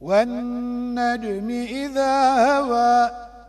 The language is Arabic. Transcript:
والنجم إذا هوى